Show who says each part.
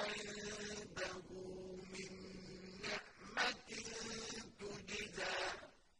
Speaker 1: عليه